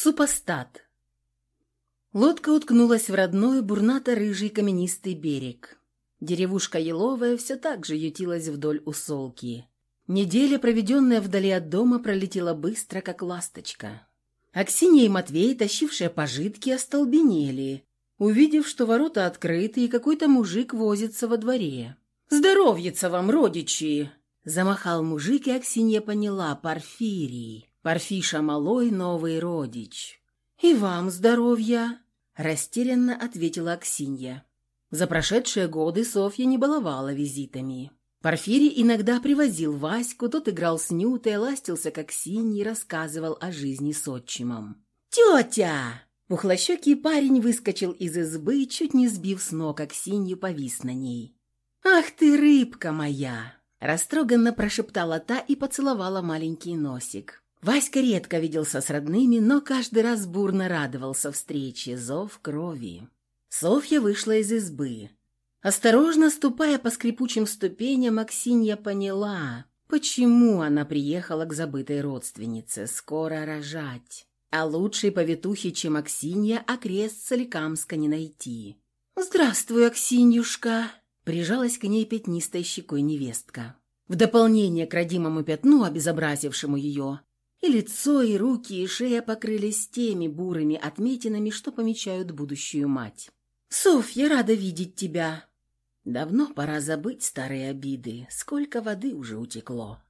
Супостат. Лодка уткнулась в родной бурнато-рыжий каменистый берег. Деревушка Еловая все так же ютилась вдоль усолки. Неделя, проведенная вдали от дома, пролетела быстро, как ласточка. Аксинья и Матвей, тащившие пожитки, остолбенели, увидев, что ворота открыты и какой-то мужик возится во дворе. «Здоровьица вам, родичи!» Замахал мужик, и Аксинья поняла – Порфирий. Парфиша Малой – новый родич. «И вам здоровья!» – растерянно ответила Аксинья. За прошедшие годы Софья не баловала визитами. Порфирий иногда привозил Ваську, тот играл с Нютой, ластился как синий, рассказывал о жизни с отчимом. «Тетя!» Пухлощекий парень выскочил из избы, чуть не сбив с ног Аксинью, повис на ней. «Ах ты, рыбка моя!» Растроганно прошептала та и поцеловала маленький носик. Васька редко виделся с родными, но каждый раз бурно радовался встрече, зов крови. Софья вышла из избы. Осторожно ступая по скрипучим ступеням, Аксинья поняла, почему она приехала к забытой родственнице скоро рожать. А лучшей повитухи, чем Аксинья, окрест Соликамска не найти. «Здравствуй, Аксиньюшка!» Прижалась к ней пятнистой щекой невестка. В дополнение к родимому пятну, обезобразившему ее, и лицо, и руки, и шея покрылись теми бурыми отметинами, что помечают будущую мать. «Софья, рада видеть тебя!» Давно пора забыть старые обиды, сколько воды уже утекло.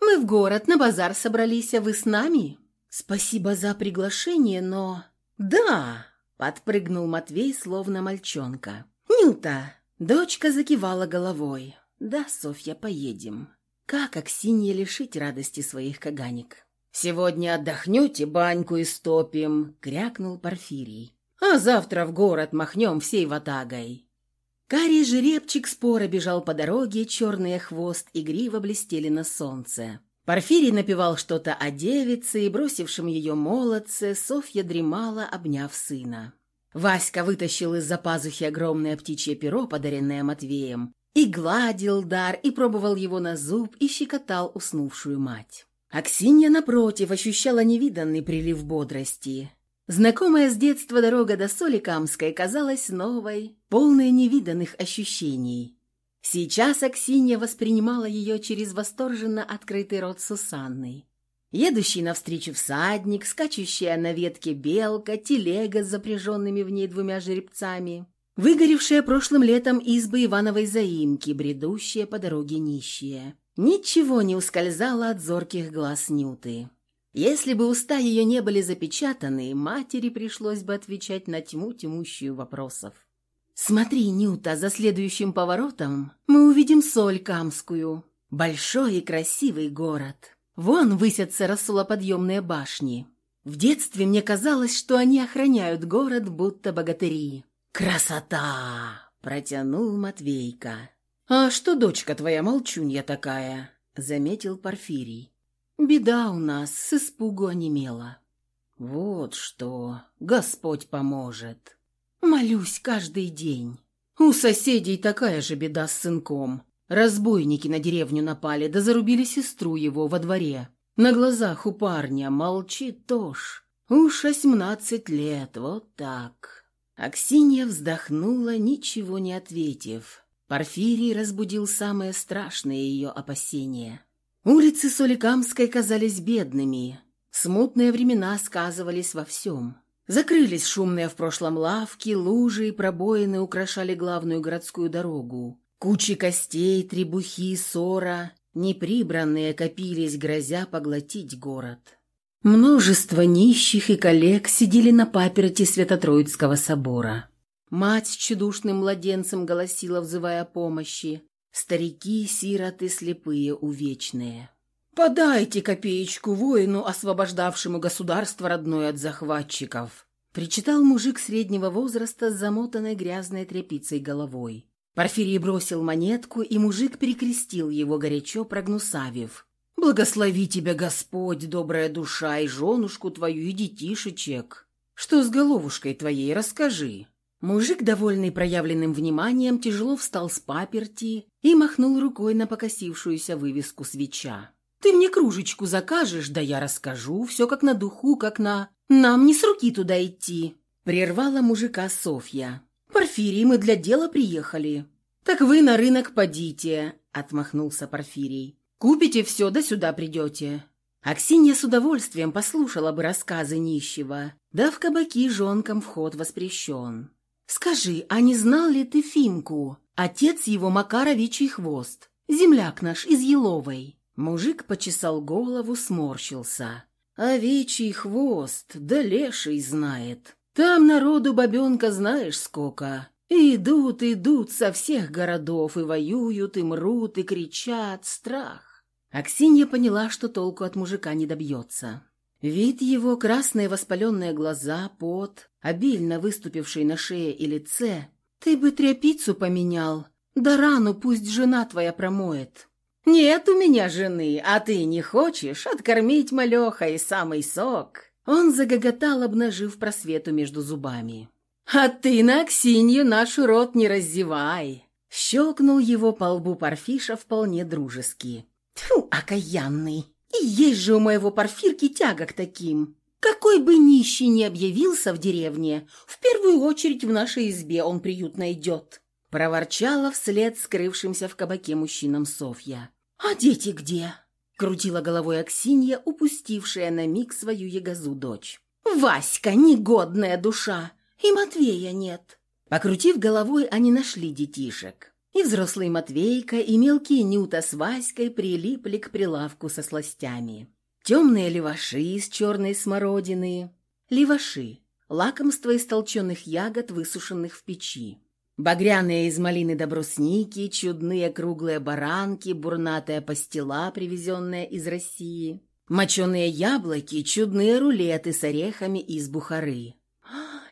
«Мы в город, на базар собрались, а вы с нами?» «Спасибо за приглашение, но...» «Да!» — подпрыгнул Матвей, словно мальчонка. «Нюта!» Дочка закивала головой. «Да, Софья, поедем. Как Аксинье лишить радости своих каганик?» «Сегодня отдохнете, баньку истопим», — крякнул Порфирий. «А завтра в город махнем всей ватагой». Карий жеребчик споро бежал по дороге, черный хвост и грива блестели на солнце. Порфирий напевал что-то о девице и бросившем ее молодце, Софья дремала, обняв сына. Васька вытащил из-за пазухи огромное птичье перо, подаренное Матвеем, и гладил дар, и пробовал его на зуб, и щекотал уснувшую мать. Аксинья, напротив, ощущала невиданный прилив бодрости. Знакомая с детства дорога до Соликамской казалась новой, полной невиданных ощущений. Сейчас Аксинья воспринимала ее через восторженно открытый рот Сусанны. Едущий навстречу всадник, скачущая на ветке белка, телега с запряженными в ней двумя жеребцами, выгоревшая прошлым летом избы Ивановой заимки, бредущие по дороге нищие. Ничего не ускользало от зорких глаз Нюты. Если бы уста ее не были запечатаны, матери пришлось бы отвечать на тьму тьмущую вопросов. «Смотри, Нюта, за следующим поворотом мы увидим соль Камскую. Большой и красивый город. Вон высятся рассулоподъемные башни. В детстве мне казалось, что они охраняют город, будто богатыри. Красота!» – протянул Матвейка. «А что дочка твоя молчунья такая?» – заметил Порфирий. «Беда у нас, с испугу онемела». «Вот что, Господь поможет». Молюсь каждый день. У соседей такая же беда с сынком. Разбойники на деревню напали, да зарубили сестру его во дворе. На глазах у парня молчит тоже. Уж восемнадцать лет, вот так. Аксинья вздохнула, ничего не ответив. Порфирий разбудил самое страшное ее опасение. Улицы Соликамской казались бедными. Смутные времена сказывались во всем. Закрылись шумные в прошлом лавки, лужи и пробоины украшали главную городскую дорогу. Кучи костей, требухи, ссора, неприбранные копились, грозя поглотить город. Множество нищих и коллег сидели на паперти Свято-Троицкого собора. Мать с чудушным младенцем голосила, взывая помощи. Старики, сироты, слепые, увечные. «Подайте копеечку воину, освобождавшему государство родное от захватчиков», причитал мужик среднего возраста с замотанной грязной тряпицей головой. Порфирий бросил монетку, и мужик перекрестил его горячо, прогнусавив. «Благослови тебя, Господь, добрая душа, и женушку твою, и детишечек. Что с головушкой твоей, расскажи». Мужик, довольный проявленным вниманием, тяжело встал с паперти и махнул рукой на покосившуюся вывеску свеча. Ты мне кружечку закажешь, да я расскажу, все как на духу, как на... Нам не с руки туда идти», — прервала мужика Софья. «Порфирий, мы для дела приехали». «Так вы на рынок подите», — отмахнулся Порфирий. «Купите все, да сюда придете». Аксинья с удовольствием послушала бы рассказы нищего, да в кабаки жонкам вход воспрещен. «Скажи, а не знал ли ты Фимку, отец его Макаровичий хвост, земляк наш из Еловой?» Мужик почесал голову, сморщился. «Овечий хвост, да леший знает. Там народу бабенка знаешь сколько. Идут, идут со всех городов, и воюют, и мрут, и кричат. Страх». Аксинья поняла, что толку от мужика не добьется. Вид его, красные воспаленные глаза, пот, обильно выступивший на шее и лице. «Ты бы тряпицу поменял, да рану пусть жена твоя промоет». «Нет у меня жены, а ты не хочешь откормить малеха и самый сок?» Он загоготал, обнажив просвету между зубами. «А ты на Аксинью нашу рот не раздевай!» Щелкнул его по лбу Парфиша вполне дружески. «Тьфу, окаянный! Есть же у моего Парфирки тяга к таким! Какой бы нищий ни объявился в деревне, в первую очередь в нашей избе он приют найдет!» Проворчала вслед скрывшимся в кабаке мужчинам Софья. «А дети где?» — крутила головой Аксинья, упустившая на миг свою ягозу дочь. «Васька, негодная душа! И Матвея нет!» Покрутив головой, они нашли детишек. И взрослый Матвейка, и мелкие Нюта с Васькой прилипли к прилавку со сластями. Темные леваши из черной смородины. Леваши – лакомство из толченых ягод, высушенных в печи. Багряные из малины до чудные круглые баранки, бурнатая пастила, привезенная из России, моченые яблоки, чудные рулеты с орехами из Бухары.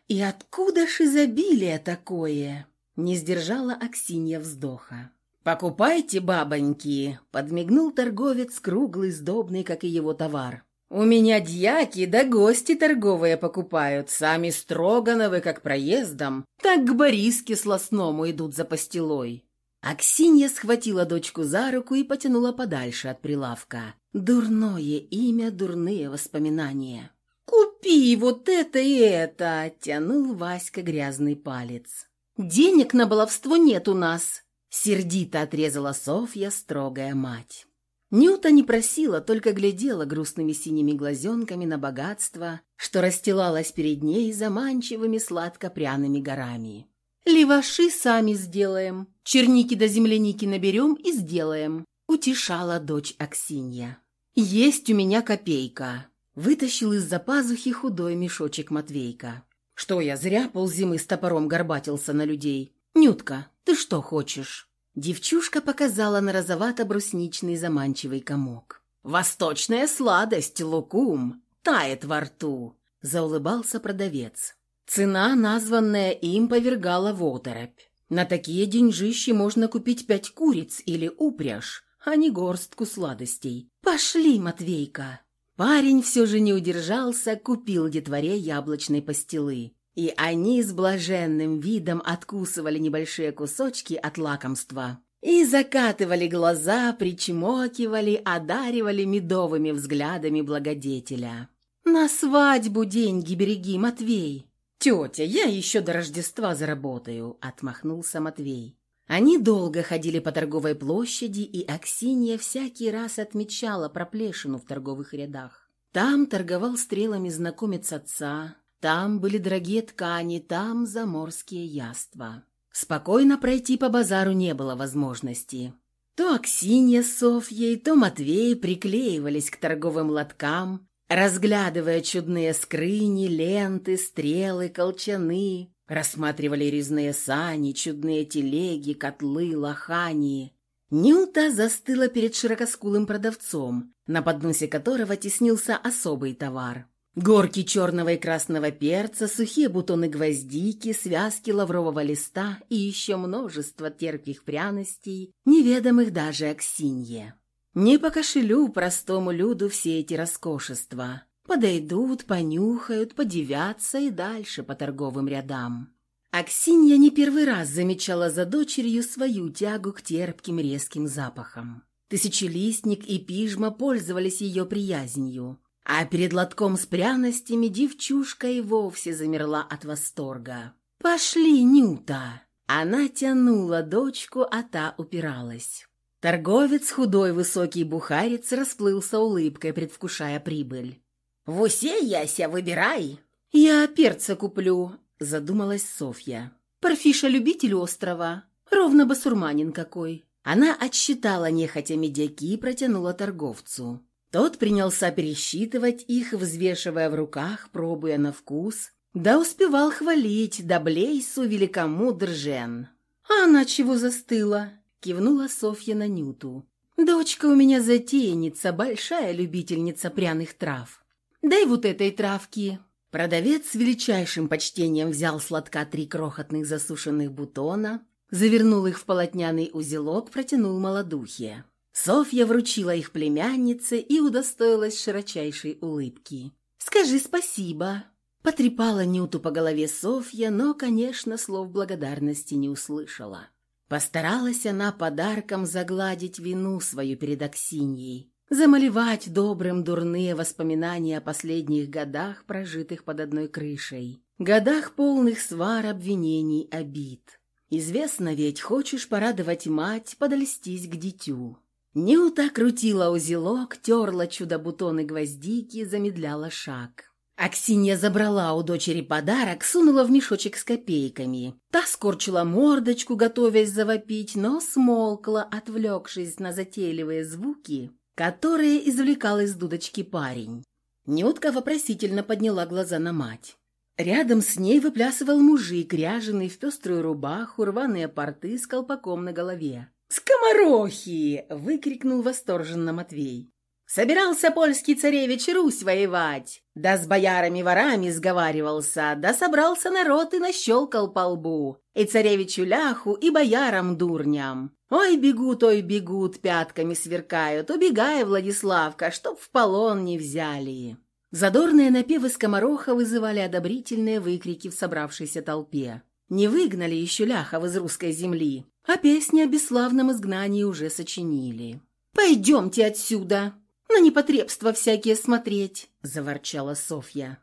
«И откуда ж изобилие такое?» — не сдержала Аксинья вздоха. «Покупайте, бабоньки!» — подмигнул торговец, круглый, сдобный, как и его товар. «У меня дьяки да гости торговые покупают, сами Строгановы как проездом, так к Бориске Сластному идут за пастилой». Аксинья схватила дочку за руку и потянула подальше от прилавка. Дурное имя, дурные воспоминания. «Купи вот это и это!» — тянул Васька грязный палец. «Денег на баловство нет у нас!» — сердито отрезала Софья, строгая мать. Нюта не просила, только глядела грустными синими глазенками на богатство, что расстилалось перед ней заманчивыми сладко-пряными горами. «Леваши сами сделаем, черники до земляники наберем и сделаем», — утешала дочь Аксинья. «Есть у меня копейка», — вытащил из-за пазухи худой мешочек Матвейка. «Что я зря ползимы с топором горбатился на людей? Нютка, ты что хочешь?» Девчушка показала на розовато-брусничный заманчивый комок. «Восточная сладость, лукум, тает во рту», — заулыбался продавец. Цена, названная им, повергала в оторопь. На такие деньжищи можно купить пять куриц или упряжь, а не горстку сладостей. «Пошли, Матвейка!» Парень все же не удержался, купил детворе яблочной пастилы. И они с блаженным видом откусывали небольшие кусочки от лакомства и закатывали глаза, причмокивали, одаривали медовыми взглядами благодетеля. «На свадьбу деньги береги, Матвей!» «Тетя, я еще до Рождества заработаю», — отмахнулся Матвей. Они долго ходили по торговой площади, и Аксинья всякий раз отмечала проплешину в торговых рядах. Там торговал стрелами знакомец отца, там были дорогие ткани, там заморские яства. Спокойно пройти по базару не было возможности. То Аксинья с Софьей, то Матвей приклеивались к торговым лоткам, разглядывая чудные скрыни, ленты, стрелы, колчаны, рассматривали резные сани, чудные телеги, котлы, лохани. Нюта застыла перед широкоскулым продавцом, на подносе которого теснился особый товар. Горки черного и красного перца, сухие бутоны гвоздики, связки лаврового листа и еще множество терпких пряностей, неведомых даже Аксинье. Не по кошелю простому люду все эти роскошества. Подойдут, понюхают, подивятся и дальше по торговым рядам. Аксинья не первый раз замечала за дочерью свою тягу к терпким резким запахам. Тысячелистник и пижма пользовались ее приязнью. А перед лотком с пряностями девчушка и вовсе замерла от восторга. «Пошли, Нюта!» Она тянула дочку, а та упиралась. Торговец, худой высокий бухарец, расплылся улыбкой, предвкушая прибыль. «В усе, Яся, выбирай!» «Я перца куплю», — задумалась Софья. «Парфиша любитель острова. Ровно басурманин какой». Она отсчитала нехотя медяки и протянула торговцу. Тот принялся пересчитывать их, взвешивая в руках, пробуя на вкус. Да успевал хвалить, да блейсу великомудр Жен. «А она чего застыла?» — кивнула Софья на Нюту. «Дочка у меня затейница, большая любительница пряных трав. Дай вот этой травки». Продавец с величайшим почтением взял сладка три крохотных засушенных бутона, завернул их в полотняный узелок, протянул молодухе. Софья вручила их племяннице и удостоилась широчайшей улыбки. «Скажи спасибо», Потрепала Нюту по голове Софья, но, конечно, слов благодарности не услышала. Постаралась она подарком загладить вину свою перед Аксиньей, замалевать добрым дурные воспоминания о последних годах, прожитых под одной крышей, годах полных свар, обвинений, обид. Известно ведь, хочешь порадовать мать, подольстись к дитю. Нюта крутила узелок, терла чудо-бутоны гвоздики, замедляла шаг. Аксинья забрала у дочери подарок, сунула в мешочек с копейками. Та скорчила мордочку, готовясь завопить, но смолкла, отвлекшись на затейливые звуки, которые извлекал из дудочки парень. Нютка вопросительно подняла глаза на мать. Рядом с ней выплясывал мужик, ряженый в пеструю рубаху, рваные порты с колпаком на голове. «Скоморохи!» — выкрикнул восторженно Матвей. Собирался польский царевич Русь воевать, да с боярами-ворами сговаривался, да собрался народ и нащелкал по лбу, и царевичу ляху, и боярам-дурням. Ой, бегут, ой, бегут, пятками сверкают, убегая, Владиславка, чтоб в полон не взяли». Задорные напевы скомороха вызывали одобрительные выкрики в собравшейся толпе. Не выгнали еще ляхов из русской земли, а песни о бесславном изгнании уже сочинили. «Пойдемте отсюда!» «На непотребства всякие смотреть», — заворчала Софья.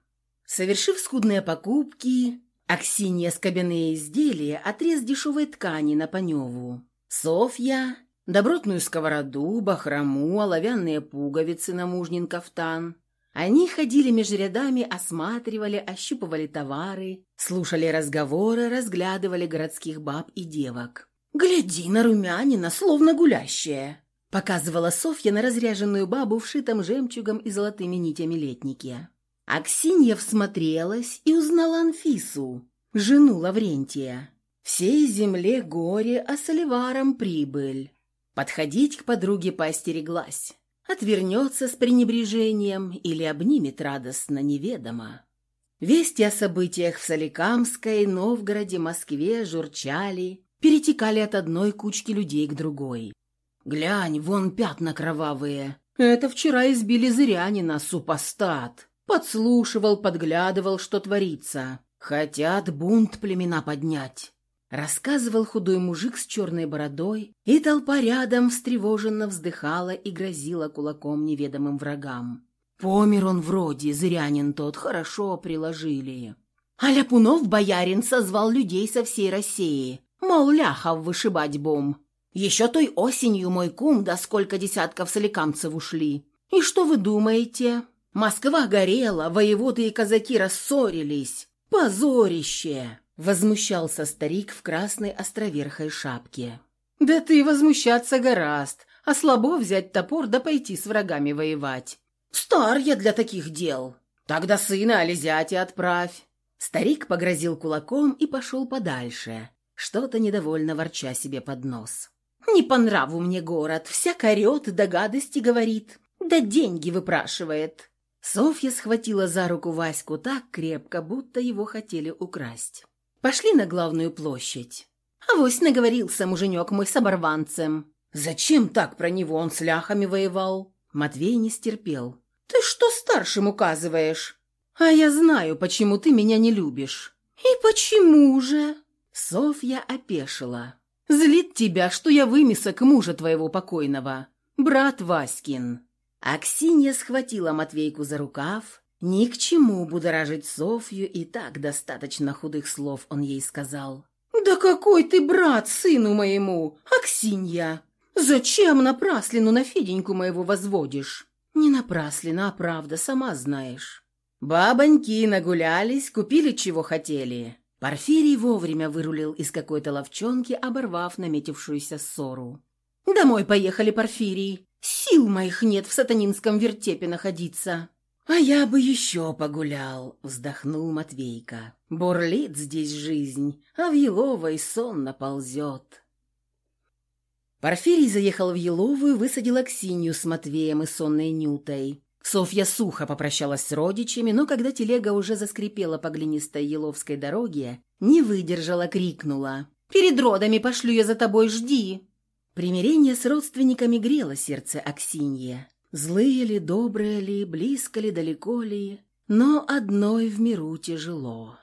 Совершив скудные покупки, Аксинья скобяные изделия, отрез дешевой ткани на Паневу. Софья — добротную сковороду, бахрому, оловянные пуговицы на мужнин кафтан. Они ходили между рядами, осматривали, ощупывали товары, слушали разговоры, разглядывали городских баб и девок. «Гляди на румянина, словно гулящая!» Показывала Софья на разряженную бабу в шитом жемчугом и золотыми нитями летнике. Аксинья всмотрелась и узнала Анфису, жену Лаврентия. Всей земле горе, а соливарам прибыль. Подходить к подруге поостереглась. Отвернется с пренебрежением или обнимет радостно неведомо. Вести о событиях в Соликамской, Новгороде, Москве журчали, перетекали от одной кучки людей к другой. «Глянь, вон пятна кровавые. Это вчера избили зырянина, супостат. Подслушивал, подглядывал, что творится. Хотят бунт племена поднять». Рассказывал худой мужик с черной бородой, и толпа рядом встревоженно вздыхала и грозила кулаком неведомым врагам. Помер он вроде, зырянин тот, хорошо приложили. А Ляпунов боярин созвал людей со всей России, мол, ляхов вышибать бом. Еще той осенью мой кум да сколько десятков соликамцев ушли. И что вы думаете? Москва горела, воеводы и казаки рассорились. Позорище!» Возмущался старик в красной островерхой шапке. «Да ты возмущаться гораст, а слабо взять топор да пойти с врагами воевать. Стар я для таких дел. Тогда сына Ализяти отправь». Старик погрозил кулаком и пошел подальше, что-то недовольно ворча себе под нос. Не по нраву мне город, всяк орет, да гадости говорит, да деньги выпрашивает». Софья схватила за руку Ваську так крепко, будто его хотели украсть. «Пошли на главную площадь». «Авось наговорился муженек мой с оборванцем». «Зачем так про него? Он с ляхами воевал». Матвей не стерпел. «Ты что старшим указываешь?» «А я знаю, почему ты меня не любишь». «И почему же?» Софья опешила. Злит тебя, что я вымесок мужа твоего покойного, брат Васькин». Аксинья схватила Матвейку за рукав. Ни к чему будоражить Софью, и так достаточно худых слов он ей сказал. «Да какой ты брат сыну моему, Аксинья! Зачем напраслину на Феденьку моего возводишь?» «Не напраслина, а правда, сама знаешь». Бабоньки нагулялись, купили чего хотели. Порфирий вовремя вырулил из какой-то ловчонки, оборвав наметившуюся ссору. «Домой поехали, Порфирий. Сил моих нет в сатанинском вертепе находиться». «А я бы еще погулял», — вздохнул Матвейка. «Бурлит здесь жизнь, а в Еловой сон наползет». Порфирий заехал в Еловую, высадил Аксинью с Матвеем и сонной Нютой. Софья сухо попрощалась с родичами, но когда телега уже заскрипела по глинистой еловской дороге, не выдержала, крикнула. «Перед родами пошлю я за тобой, жди!» Примирение с родственниками грело сердце Аксиньи. Злые ли, добрые ли, близко ли, далеко ли, но одной в миру тяжело.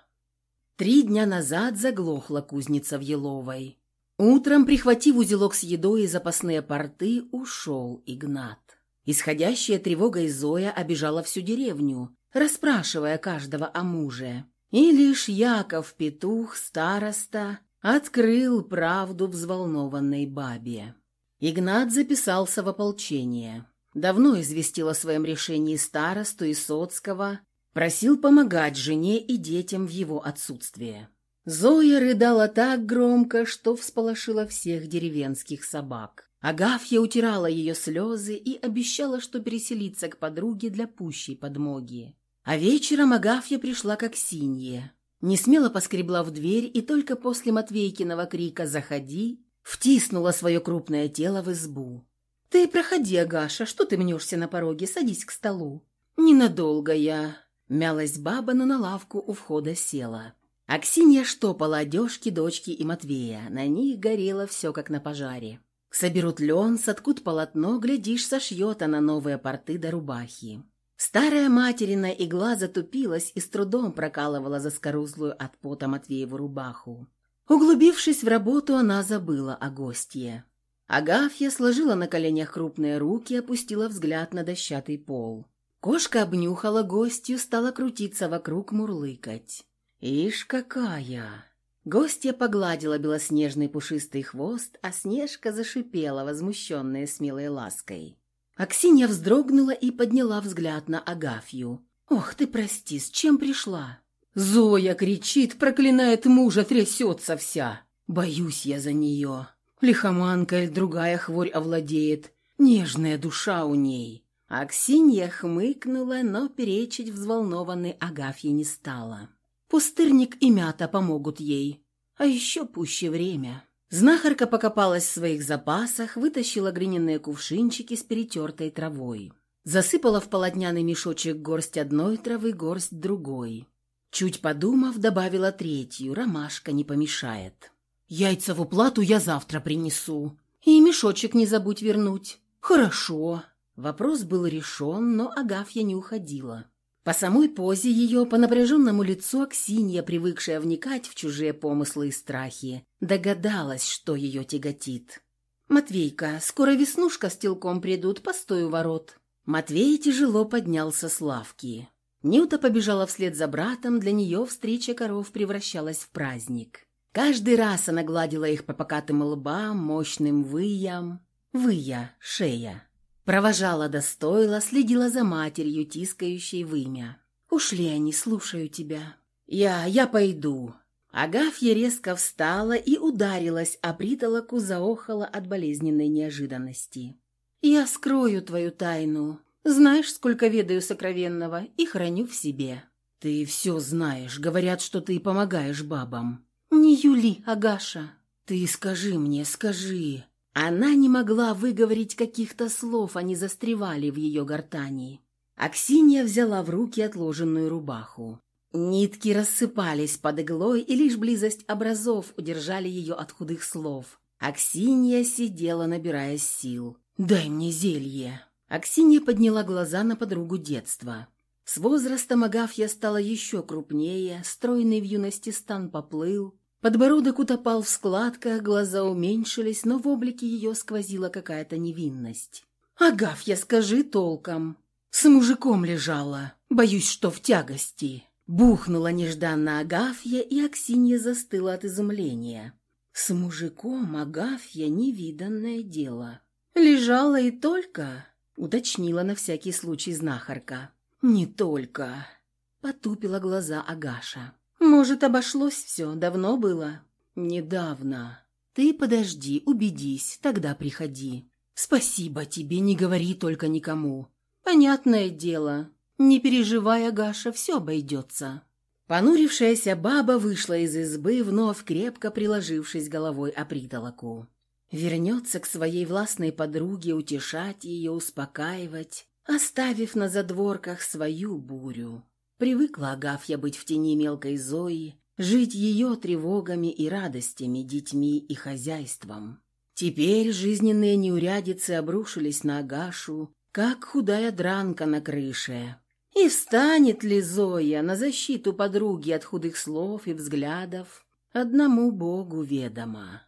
Три дня назад заглохла кузница в Еловой. Утром, прихватив узелок с едой и запасные порты, ушел Игнат. Исходящая тревога Зоя обижала всю деревню, расспрашивая каждого о муже. И лишь Яков Петух, староста, открыл правду взволнованной бабе. Игнат записался в ополчение. Давно известил о своем решении старосту и Соцкого, просил помогать жене и детям в его отсутствие. Зоя рыдала так громко, что всполошила всех деревенских собак. Агафья утирала ее слезы и обещала, что переселится к подруге для пущей подмоги. А вечером Агафья пришла как синье. Не смело поскребла в дверь и только после Матвейкиного крика «Заходи!» втиснула свое крупное тело в избу. «Ты проходи, Агаша, что ты мнешься на пороге? Садись к столу». «Ненадолго я...» Мялась баба, но на лавку у входа села. Аксинья штопала одежки дочки и Матвея. На них горело все, как на пожаре. Соберут лен, соткут полотно, глядишь, сошьет она новые порты до рубахи. Старая материна игла затупилась и с трудом прокалывала заскорузлую от пота Матвееву рубаху. Углубившись в работу, она забыла о гостье. Агафья сложила на коленях крупные руки и опустила взгляд на дощатый пол. Кошка обнюхала гостью, стала крутиться вокруг, мурлыкать. «Ишь какая!» Гостья погладила белоснежный пушистый хвост, а Снежка зашипела, возмущенная смелой лаской. Аксинья вздрогнула и подняла взгляд на Агафью. «Ох ты, прости, с чем пришла?» Зоя кричит, проклинает мужа, трясется вся. Боюсь я за нее. Лихоманка или другая хворь овладеет. Нежная душа у ней. Аксинья хмыкнула, но перечить взволнованной Агафье не стала. Пустырник и мята помогут ей. А еще пуще время. Знахарка покопалась в своих запасах, вытащила глиняные кувшинчики с перетертой травой. Засыпала в полотняный мешочек горсть одной травы, горсть другой. Чуть подумав, добавила третью, ромашка не помешает. «Яйца в уплату я завтра принесу. И мешочек не забудь вернуть». «Хорошо». Вопрос был решен, но Агафья не уходила. По самой позе ее, по напряженному лицу Аксинья, привыкшая вникать в чужие помыслы и страхи, догадалась, что ее тяготит. «Матвейка, скоро Веснушка с Телком придут, постой у ворот». Матвей тяжело поднялся с лавки. Нюта побежала вслед за братом, для нее встреча коров превращалась в праздник. Каждый раз она гладила их по покатым лбам, мощным выям. Выя, шея. Провожала до стойла, следила за матерью, тискающей вымя. «Ушли они, слушаю тебя». «Я, я пойду». Агафья резко встала и ударилась, а притолоку заохала от болезненной неожиданности. «Я скрою твою тайну. Знаешь, сколько ведаю сокровенного и храню в себе». «Ты все знаешь. Говорят, что ты помогаешь бабам». «Не Юли, Агаша. Ты скажи мне, скажи. Она не могла выговорить каких-то слов, они застревали в ее гортани. Аксинья взяла в руки отложенную рубаху. Нитки рассыпались под иглой, и лишь близость образов удержали ее от худых слов. Аксинья сидела, набирая сил. «Дай мне зелье!» Аксинья подняла глаза на подругу детства. С возрастом Агафья стала еще крупнее, стройный в юности стан поплыл, Подбородок утопал в складках, глаза уменьшились, но в облике ее сквозила какая-то невинность. «Агафья, скажи толком. С мужиком лежала. Боюсь, что в тягости». Бухнула нежданно Агафья, и Аксинья застыла от изумления. С мужиком Агафья невиданное дело. «Лежала и только», — уточнила на всякий случай знахарка. «Не только», — потупила глаза Агаша. «Может, обошлось все, давно было?» «Недавно. Ты подожди, убедись, тогда приходи. Спасибо тебе, не говори только никому. Понятное дело. Не переживай, Агаша, все обойдется». Понурившаяся баба вышла из избы, вновь крепко приложившись головой о притолоку. Вернется к своей властной подруге утешать ее, успокаивать, оставив на задворках свою бурю. Привыкла Агафья быть в тени мелкой Зои, жить ее тревогами и радостями, детьми и хозяйством. Теперь жизненные неурядицы обрушились на Агашу, как худая дранка на крыше. И встанет ли Зоя на защиту подруги от худых слов и взглядов, одному Богу ведомо.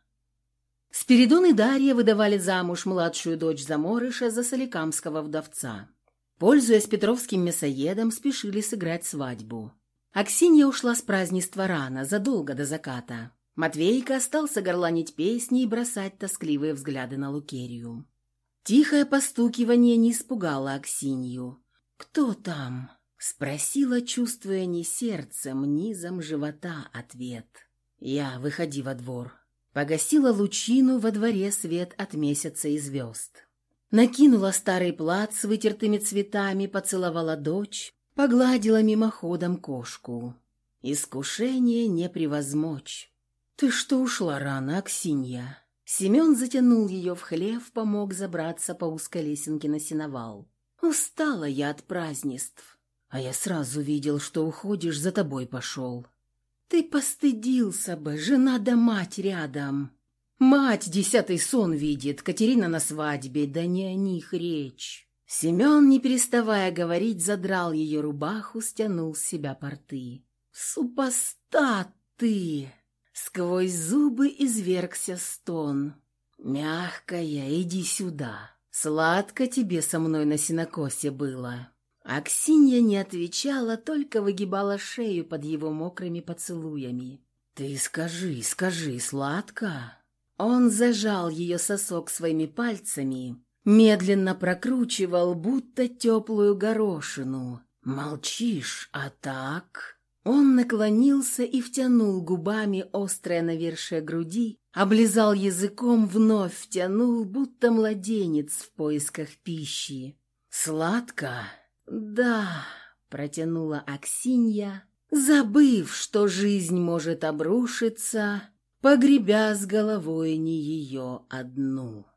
Спиридон и Дарья выдавали замуж младшую дочь Заморыша за соликамского вдовца. Пользуясь петровским мясоедом, спешили сыграть свадьбу. Аксинья ушла с празднества рано, задолго до заката. Матвейка остался горланить песни и бросать тоскливые взгляды на Лукерию. Тихое постукивание не испугало Аксинью. «Кто там?» — спросила, чувствуя не сердцем, низом живота ответ. «Я, выходи во двор». Погасила лучину во дворе свет от месяца и звезд. Накинула старый плат с вытертыми цветами, поцеловала дочь, погладила мимоходом кошку. Искушение не превозмочь. «Ты что ушла рано, Аксинья?» Семен затянул ее в хлев, помог забраться по узкой лесенке на сеновал. «Устала я от празднеств, а я сразу видел, что уходишь, за тобой пошел. Ты постыдился бы, жена да мать рядом. Мать десятый сон видит, Катерина на свадьбе, да не о них речь». Семен, не переставая говорить, задрал ее рубаху, стянул с себя порты. «Супостат ты!» Сквозь зубы извергся стон. «Мягкая, иди сюда. Сладко тебе со мной на синокосе было». Аксинья не отвечала, только выгибала шею под его мокрыми поцелуями. «Ты скажи, скажи, сладко?» Он зажал ее сосок своими пальцами, медленно прокручивал, будто теплую горошину. «Молчишь, а так...» Он наклонился и втянул губами острое навершие груди, облизал языком, вновь втянул, будто младенец в поисках пищи. «Сладко?» «Да», — протянула Аксинья, забыв, что жизнь может обрушиться, погребя с головой не ее одну.